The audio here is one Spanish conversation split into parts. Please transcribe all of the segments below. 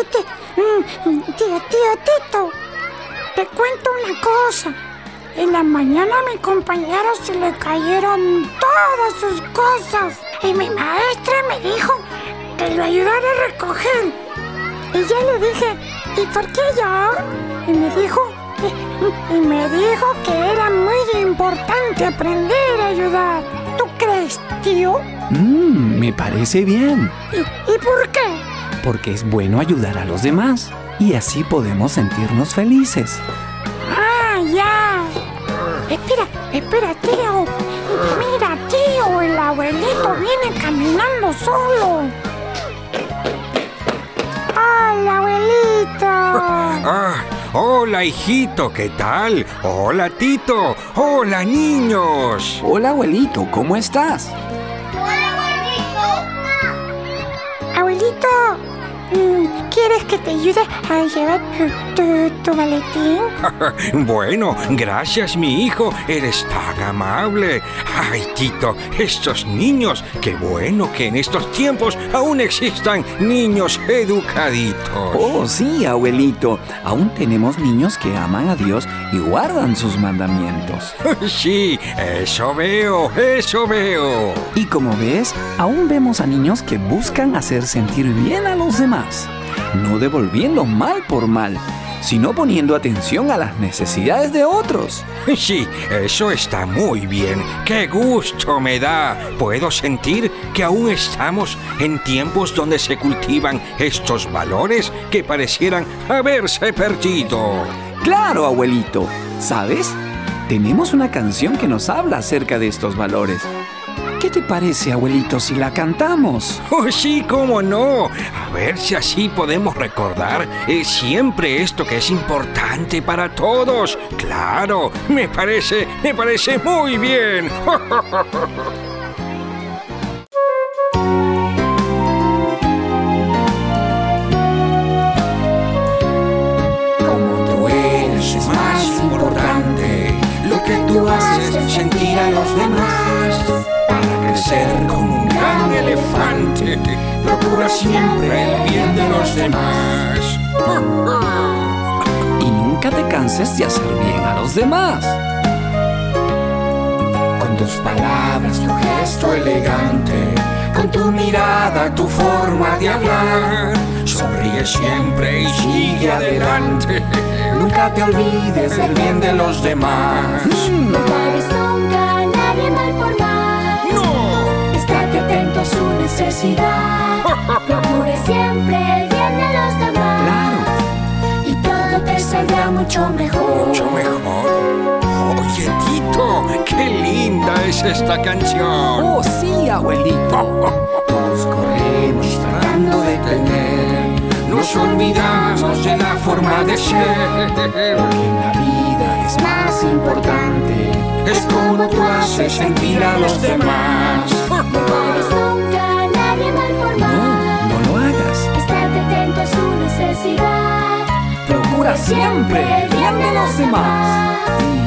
Tío, tío Tito, te cuento una cosa. En la mañana a mi compañero se le cayeron todas sus cosas y mi maestra me dijo que lo ayudara a recoger. Y ya le dije, ¿y por qué yo? Y me dijo, y, me dijo que era muy importante aprender a ayudar. ¿Tú crees, tío? Mmm, me parece bien. ¿Y, ¿Y por qué? Porque es bueno ayudar a los demás y así podemos sentirnos felices. Ah, ya. Espera, espera, tío. Mira, tío, el abuelito viene caminando solo. ¡Hola, abuelito! Ah, hola, hijito, ¿qué tal? Hola, Tito. Hola, niños. Hola, abuelito, ¿cómo estás? Abuelito, mm, ¿quieres que te ayude a llevar tu, tu maletín? bueno, gracias, mi hijo. Eres tan amable. Ay, Tito, estos niños. Qué bueno que en estos tiempos aún existan niños educaditos. Oh, sí, abuelito. Aún tenemos niños que aman a Dios y guardan sus mandamientos. sí, eso veo, eso veo. Y como ves, aún vemos a niños que buscan hacer sentir bien a los demás, no devolviendo mal por mal, sino poniendo atención a las necesidades de otros. Sí, eso está muy bien. ¡Qué gusto me da! Puedo sentir que aún estamos en tiempos donde se cultivan estos valores que parecieran haberse perdido. Claro, abuelito. ¿Sabes? Tenemos una canción que nos habla acerca de estos valores. ¿Qué te parece, abuelito, si la cantamos? Oh, sí, cómo no. A ver si así podemos recordar eh, siempre esto que es importante para todos. Claro, me parece, me parece muy bien. Como tú crecer como un gran elefante. Procura siempre el bien de los demás. Y nunca te canses de hacer bien a los demás. Con tus palabras, tu gesto elegante, con tu mirada, tu forma de hablar. Sonríe siempre y sigue adelante. Nunca te olvides del bien de los demás. Mucho mejor. Mucho mejor. Oye, Tito, qué linda es esta canción. Oh, sí, abuelito. Todos corremos tratando de tener. Nos olvidamos de la forma de ser. Porque en la vida es más importante. Es como tú haces sentir a los demás. Procura siempre el bien de los demás.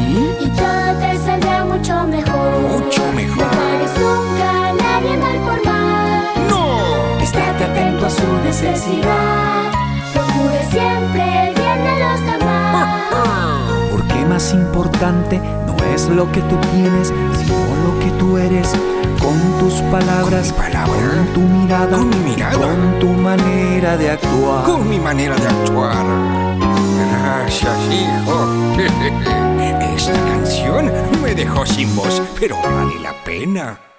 Y Y todo te saldrá mucho mejor. Mucho No mejor. pagues nunca a nadie mal por mal. ¡No! Estate atento a su necesidad. Procure siempre el bien de los demás. porque más importante no es lo que tú tienes, sino lo que tú eres. Con tus palabras, Con palabra, con tu mirada, con mi mirada. con tu manera de actuar. Con mi manera de actuar. Voz, pero vale la pena.